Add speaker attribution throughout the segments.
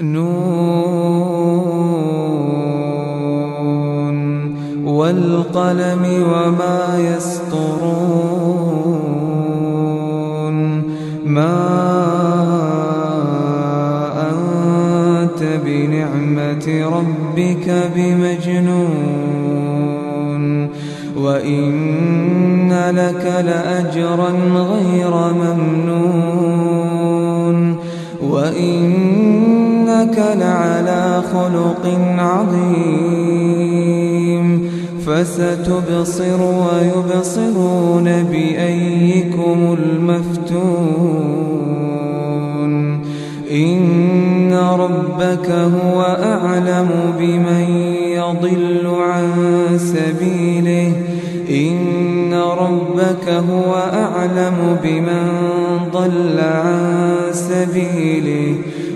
Speaker 1: نون والقلم وما يسطرون ما أنت بنعمة ربك بمجنون وإن لك لأجرا غير ممنون وإن إنك لعلى خلق عظيم فستبصر ويبصرون بأيكم المفتون إن ربك هو أعلم بمن يضل عن سبيله إن ربك هو أعلم بمن ضل عن سبيله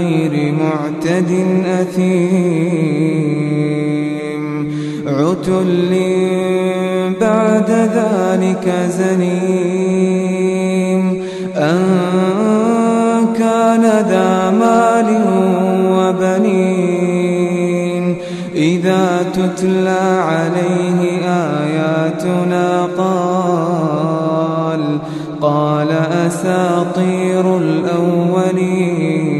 Speaker 1: غير معتد أثيم عتل بعد ذلك زنيم أن كان ذا مال وبنين إذا تتلى عليه آياتنا قال قال أساطير الأولين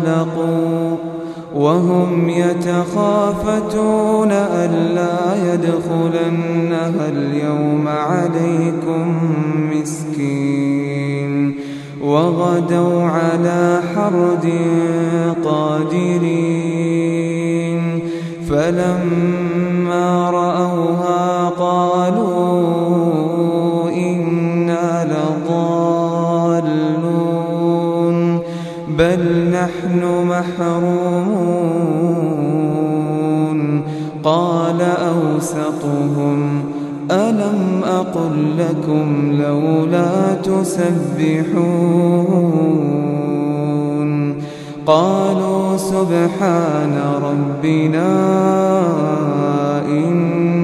Speaker 1: خلقوا وهم يتخافتون ألا يدخلنها اليوم عليكم مسكين وغدوا على حرد قادرين فلما رأوا تحرون قال أوسطهم ألم أقل لكم لولا تسبحون قالوا سبحان ربنا إن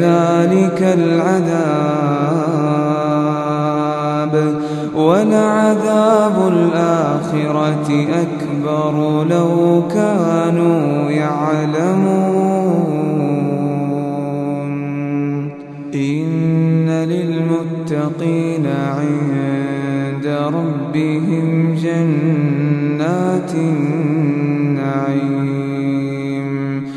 Speaker 1: ذلك العذاب ولعذاب الآخرة أكبر لو كانوا يعلمون إن للمتقين عند ربهم جنات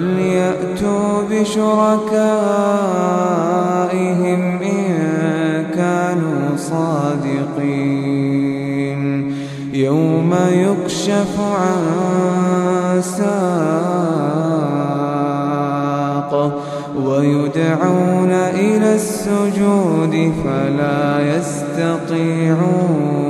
Speaker 1: فليأتوا بشركائهم إن كانوا صادقين يوم يكشف عن ساق ويدعون إلى السجود فلا يستطيعون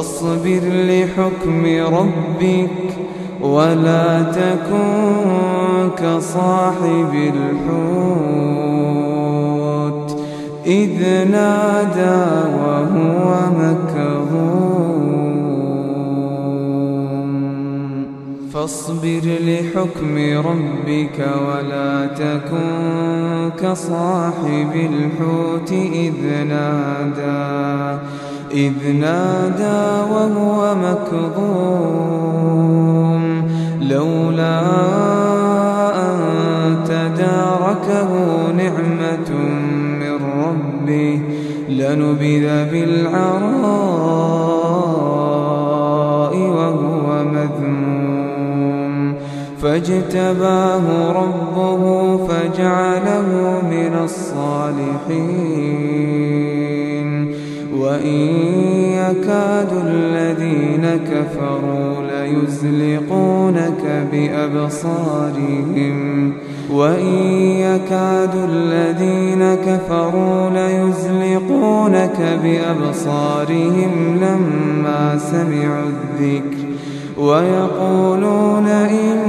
Speaker 1: واصبر لحكم ربك ولا تكن كصاحب الحوت إذ نادى وهو مكظوم فاصبر لحكم ربك ولا تكن كصاحب الحوت إذ نادى إذ نادى وهو مكظوم لولا أن تداركه نعمة من ربه لنبذ بالعراء وهو مذموم فاجتباه ربه فجعله من الصالحين وإن يكاد الذين كفروا ليزلقونك بأبصارهم وإن يكاد الذين كفروا ليزلقونك بأبصارهم لما سمعوا الذكر ويقولون إن